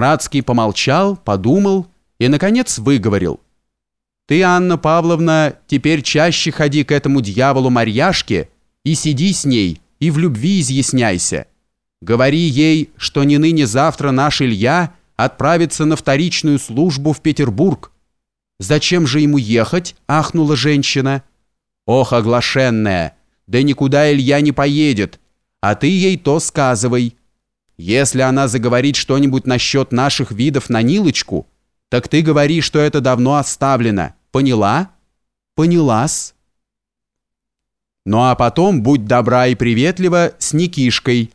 Мрацкий помолчал, подумал и, наконец, выговорил. «Ты, Анна Павловна, теперь чаще ходи к этому дьяволу Марьяшке и сиди с ней, и в любви изъясняйся. Говори ей, что не ныне завтра наш Илья отправится на вторичную службу в Петербург. «Зачем же ему ехать?» – ахнула женщина. «Ох, оглашенная! Да никуда Илья не поедет, а ты ей то сказывай. Если она заговорит что-нибудь насчет наших видов на Нилочку, так ты говори, что это давно оставлено. Поняла?» «Поняла-с». Ну а потом будь добра и приветлива с Никишкой.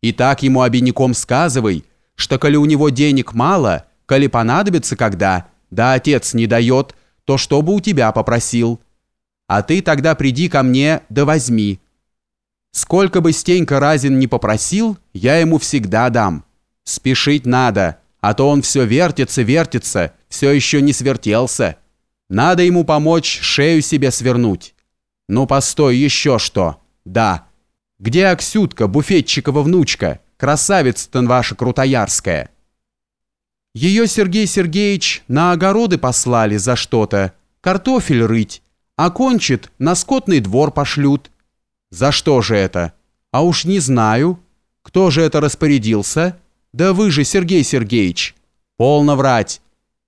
И так ему обиняком сказывай, что коли у него денег мало, коли понадобится когда – да отец не дает, то чтобы у тебя попросил. А ты тогда приди ко мне, да возьми. Сколько бы Стенька Разин не попросил, я ему всегда дам. Спешить надо, а то он все вертится, вертится, все еще не свертелся. Надо ему помочь шею себе свернуть. Ну, постой, еще что. Да. Где Аксютка, буфетчикова внучка, красавица-то ваша крутоярская?» Ее Сергей Сергеевич на огороды послали за что-то, картофель рыть, а кончит, на скотный двор пошлют. За что же это? А уж не знаю. Кто же это распорядился? Да вы же, Сергей Сергеевич. Полно врать.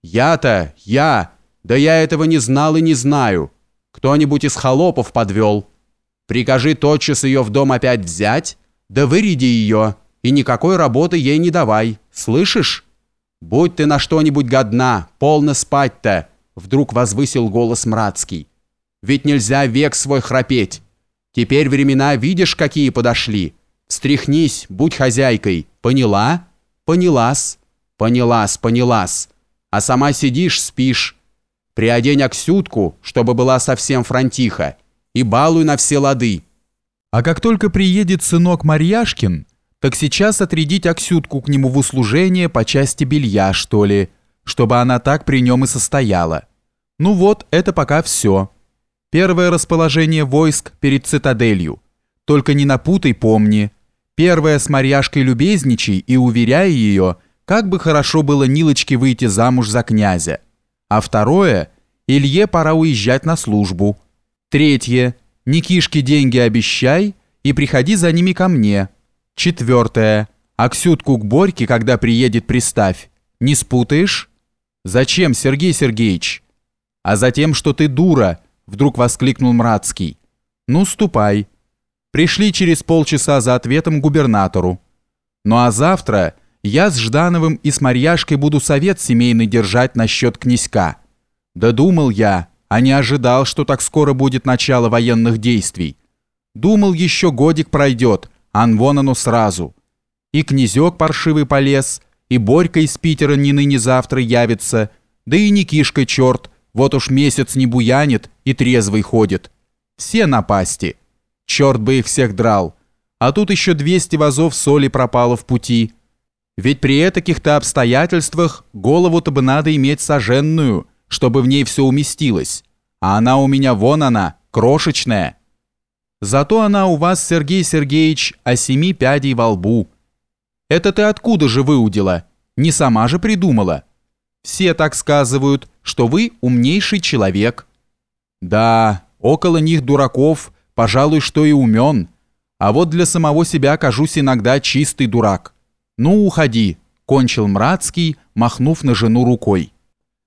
Я-то, я, да я этого не знал и не знаю. Кто-нибудь из холопов подвел. Прикажи тотчас ее в дом опять взять, да выряди ее, и никакой работы ей не давай, слышишь? «Будь ты на что-нибудь годна, полно спать-то!» Вдруг возвысил голос Мрацкий. «Ведь нельзя век свой храпеть. Теперь времена видишь, какие подошли. Встряхнись, будь хозяйкой. Поняла? Понялась. Понялась, понялась. А сама сидишь, спишь. Приодень Аксютку, чтобы была совсем фронтиха, и балуй на все лады». А как только приедет сынок Марьяшкин, так сейчас отрядить Аксютку к нему в услужение по части белья, что ли, чтобы она так при нем и состояла. Ну вот, это пока все. Первое расположение войск перед цитаделью. Только не напутай, помни. Первое с Марьяшкой любезничай и уверяй ее, как бы хорошо было Нилочке выйти замуж за князя. А второе, Илье пора уезжать на службу. Третье, Никишке деньги обещай и приходи за ними ко мне, Четвертое. Аксютку к Борьке, когда приедет, приставь. Не спутаешь? Зачем, Сергей Сергеевич? А затем, что ты дура, вдруг воскликнул Мрацкий. Ну, ступай. Пришли через полчаса за ответом губернатору. Ну а завтра я с Ждановым и с Марьяшкой буду совет семейный держать насчет князька. Да думал я, а не ожидал, что так скоро будет начало военных действий. Думал, еще годик пройдет, ан вон оно сразу. И князек паршивый полез, и Борька из Питера ни ныне завтра явится, да и Никишка черт, вот уж месяц не буянит и трезвый ходит. Все напасти. Черт бы их всех драл. А тут еще 200 вазов соли пропало в пути. Ведь при этих-то обстоятельствах голову-то бы надо иметь соженную, чтобы в ней все уместилось. А она у меня вон она, крошечная. Зато она у вас, Сергей Сергеевич, о семи пядей во лбу. Это ты откуда же выудила? Не сама же придумала. Все так сказывают, что вы умнейший человек. Да, около них дураков, пожалуй, что и умен. А вот для самого себя кажусь иногда чистый дурак. Ну, уходи, кончил Мрацкий, махнув на жену рукой.